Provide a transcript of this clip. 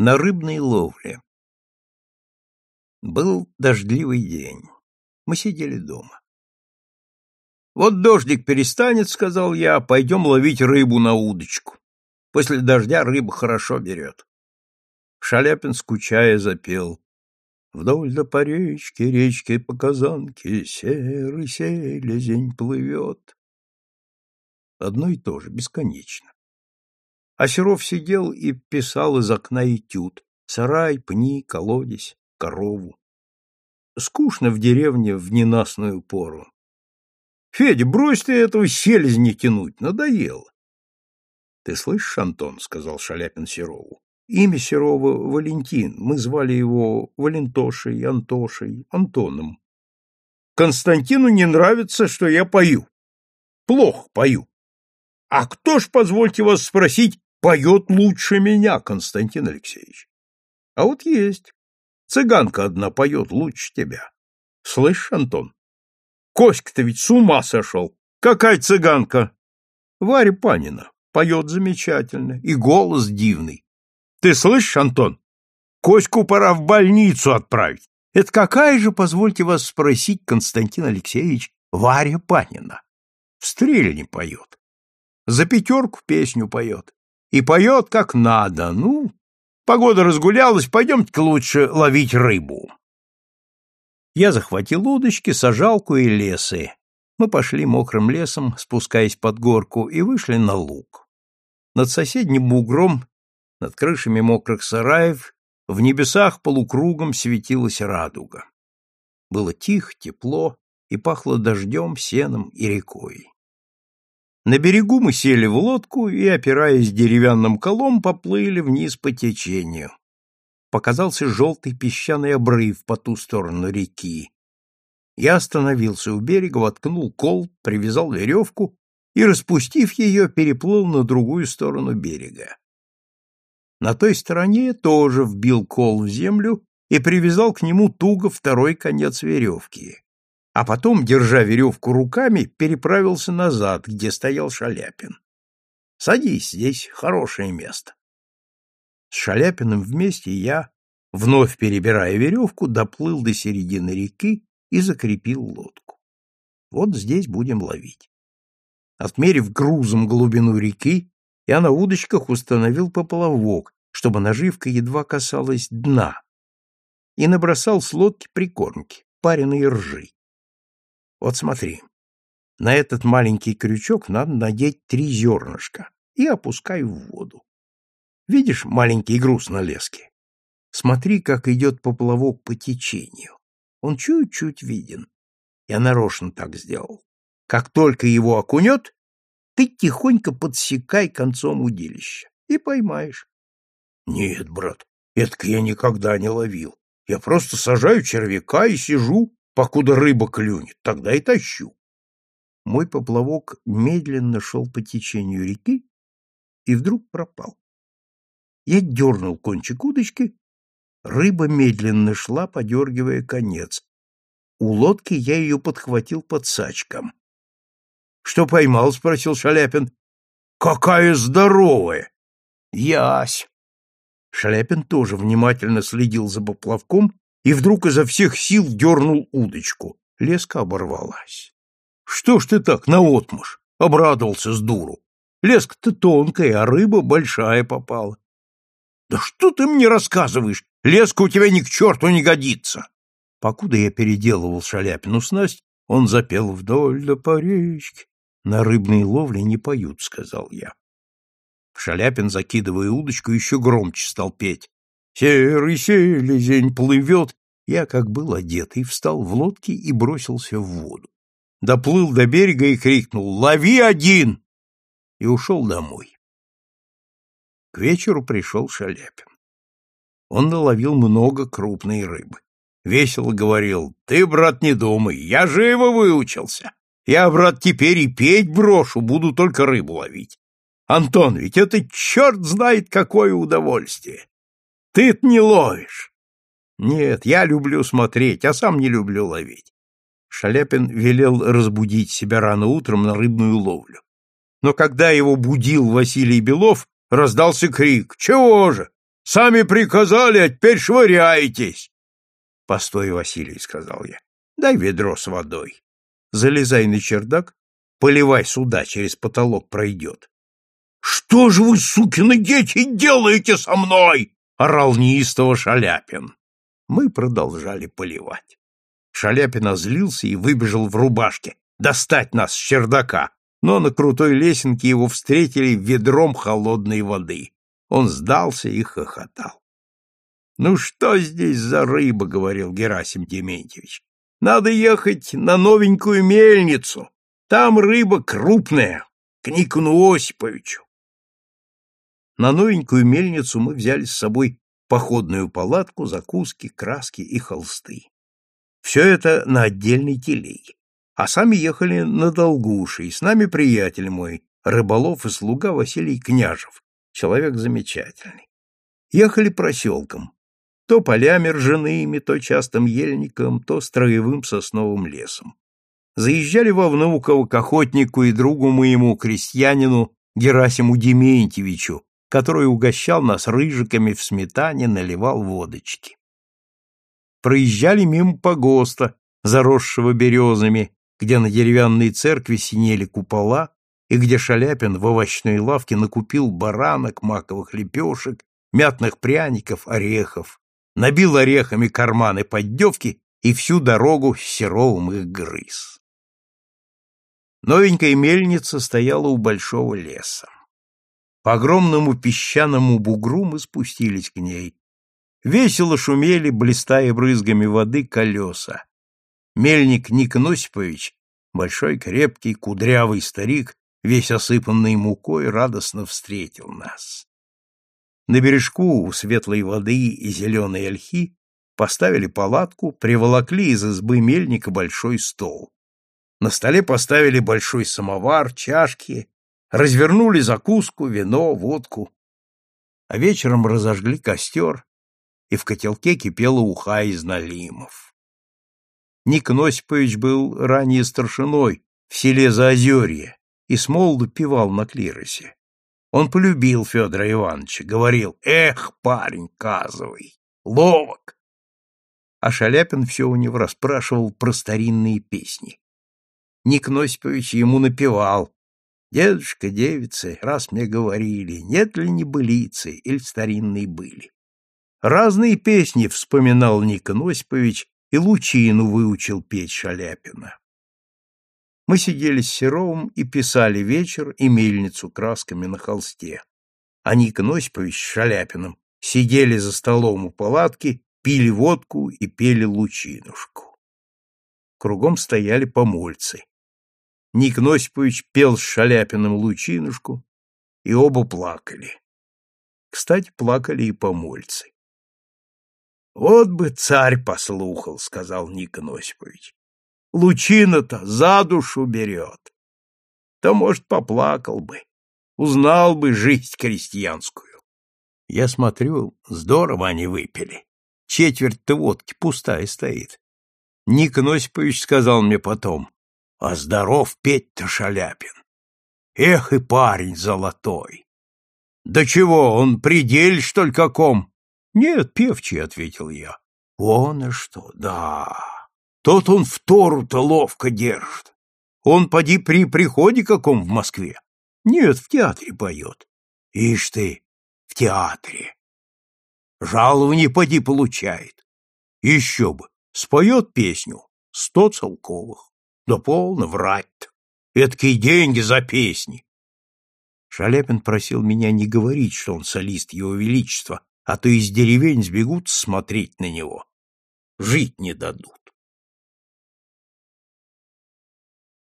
на рыбной ловле. Был дождливый день. Мы сидели дома. «Вот дождик перестанет, — сказал я, — пойдем ловить рыбу на удочку. После дождя рыба хорошо берет». Шаляпин, скучая, запел. Вдоль до по речке, речке по казанке, Серый селезень плывет. Одно и то же, бесконечно. А Серов сидел и писал из окна этюд. Сарай, пни, колодец, корову. Скучно в деревне в ненастную пору. Федя, брось ты этого селезня тянуть, надоело. — Ты слышишь, Антон, — сказал Шаляпин Серову, — имя Серова Валентин, мы звали его Валентошей, Антошей, Антоном. Константину не нравится, что я пою. Плохо пою. А кто ж, позвольте вас спросить, поет лучше меня, Константин Алексеевич. А вот есть. Цыганка одна поет лучше тебя. Слышишь, Антон? Коська-то ведь с ума сошел. Какая цыганка? Варя Панина. Поет замечательно. И голос дивный. Ты слышишь, Антон? Коську пора в больницу отправить. Это какая же, позвольте вас спросить, Константин Алексеевич, Варя Панина? В стрельне поет. За пятерку песню поет и поет как надо. Ну, погода разгулялась, пойдемте-ка лучше ловить рыбу. Я захватил удочки, сажалку и лесы. Мы пошли мокрым лесом, спускаясь под горку, и вышли на луг. Над соседним бугром, над крышами мокрых сараев, в небесах полукругом светилась радуга. Было тихо, тепло и пахло дождем, сеном и рекой. На берегу мы сели в лодку и, опираясь деревянным колом, поплыли вниз по течению. Показался желтый песчаный обрыв по ту сторону реки. Я остановился у берега, воткнул кол, привязал веревку и, распустив ее, переплыл на другую сторону берега. На той стороне тоже вбил кол в землю и привязал к нему туго второй конец веревки а потом, держа веревку руками, переправился назад, где стоял Шаляпин. «Садись, здесь хорошее место». С Шаляпиным вместе я, вновь перебирая веревку, доплыл до середины реки и закрепил лодку. Вот здесь будем ловить. Отмерив грузом глубину реки, я на удочках установил поплавок, чтобы наживка едва касалась дна, и набросал с лодки прикормки, пареные ржи. Вот смотри. На этот маленький крючок надо надеть три зернышка и опускай в воду. Видишь маленький груз на леске? Смотри, как идет поплавок по течению. Он чуть-чуть виден. Я нарочно так сделал. Как только его окунет, ты тихонько подсекай концом удилища и поймаешь. Нет, брат, это я никогда не ловил. Я просто сажаю червяка и сижу, покуда рыба клюнет, тогда и тащу. Мой поплавок медленно шел по течению реки и вдруг пропал. Я дернул кончик удочки, рыба медленно шла, подергивая конец. У лодки я ее подхватил под сачком. — Что поймал? — спросил Шаляпин. — Какая здоровая! — Ясь! Шаляпин тоже внимательно следил за поплавком и вдруг изо всех сил дернул удочку. Леска оборвалась. — Что ж ты так, наотмашь? — обрадовался с дуру. — Леска-то тонкая, а рыба большая попала. — Да что ты мне рассказываешь? Леска у тебя ни к черту не годится. Покуда я переделывал Шаляпину снасть, он запел вдоль да по речке. На рыбной ловле не поют, — сказал я. Шаляпин, закидывая удочку, еще громче стал петь. Серый селезень плывет. Я, как был одетый, встал в лодке и бросился в воду. Доплыл до берега и крикнул «Лови один!» и ушел домой. К вечеру пришел Шаляпин. Он наловил много крупной рыбы. Весело говорил, «Ты, брат, не думай, я живо выучился. Я, брат, теперь и петь брошу, буду только рыбу ловить. Антон, ведь это черт знает какое удовольствие. Ты не ловишь. Нет, я люблю смотреть, а сам не люблю ловить. Шаляпин велел разбудить себя рано утром на рыбную ловлю. Но когда его будил Василий Белов, раздался крик «Чего же? Сами приказали, а теперь швыряетесь. — Постой, Василий, — сказал я, — дай ведро с водой. Залезай на чердак, поливай сюда, через потолок пройдет. — Что же вы, сукины дети, делаете со мной? — орал неистово Шаляпин. Мы продолжали поливать. Шаляпин озлился и выбежал в рубашке, достать нас с чердака, но на крутой лесенке его встретили ведром холодной воды. Он сдался и хохотал. — Ну что здесь за рыба, — говорил Герасим Дементьевич. — Надо ехать на новенькую мельницу. Там рыба крупная, к Никону Осиповичу. На новенькую мельницу мы взяли с собой походную палатку, закуски, краски и холсты. Все это на отдельной телеге. А сами ехали на Долгуши, и с нами приятель мой, рыболов и слуга Василий Княжев, человек замечательный. Ехали проселком, то полями ржаными, то частым ельником, то строевым сосновым лесом. Заезжали во Внуково к охотнику и другу моему, крестьянину Герасиму Дементьевичу, который угощал нас рыжиками в сметане, наливал водочки. Проезжали мимо погоста, заросшего березами, где на деревянной церкви синели купола, и где Шаляпин в овощной лавке накупил баранок, маковых лепешек, мятных пряников, орехов, набил орехами карманы поддевки и всю дорогу с Серовым их грыз. Новенькая мельница стояла у большого леса. По огромному песчаному бугру мы спустились к ней. Весело шумели, блистая брызгами воды, колеса. Мельник Ник Носипович, большой, крепкий, кудрявый старик, весь осыпанный мукой, радостно встретил нас. На бережку у светлой воды и зеленой ольхи поставили палатку, приволокли из избы мельника большой стол. На столе поставили большой самовар, чашки, развернули закуску, вино, водку. А вечером разожгли костер, и в котелке кипела уха из налимов. Ник Носипович был ранее старшиной в селе Заозерье, и с молоду пивал на клиросе. Он полюбил Федора Ивановича, говорил, «Эх, парень казовый, ловок!» А Шаляпин все у него расспрашивал про старинные песни. Ник Носипович ему напевал, «Дедушка, девицы, раз мне говорили, нет ли небылицы или старинные были?» Разные песни вспоминал Ник Носипович и лучину выучил петь Шаляпина. Мы сидели с Серовым и писали вечер и мельницу красками на холсте. А Ник Носипович с Шаляпиным сидели за столом у палатки, пили водку и пели лучинушку. Кругом стояли помольцы. Ник Носипович пел с Шаляпиным лучинушку, и оба плакали. Кстати, плакали и помольцы. — Вот бы царь послухал, — сказал Ник Носипович лучина-то за душу берет. То, может, поплакал бы, узнал бы жизнь крестьянскую. Я смотрю, здорово они выпили. Четверть-то водки пустая стоит. Ник Носипович сказал мне потом, а здоров петь-то Шаляпин. Эх и парень золотой! Да чего, он предель, что ли, каком? Нет, певчий, — ответил я. Он и что, да. Тот он в Тору-то ловко держит. Он, поди, при приходе каком в Москве? Нет, в театре поет. Ишь ты, в театре. Жалование, поди, получает. Еще бы, споет песню, сто целковых. Да полно врать-то. Эдакие деньги за песни. Шаляпин просил меня не говорить, что он солист его величества, а то из деревень сбегут смотреть на него. Жить не дадут.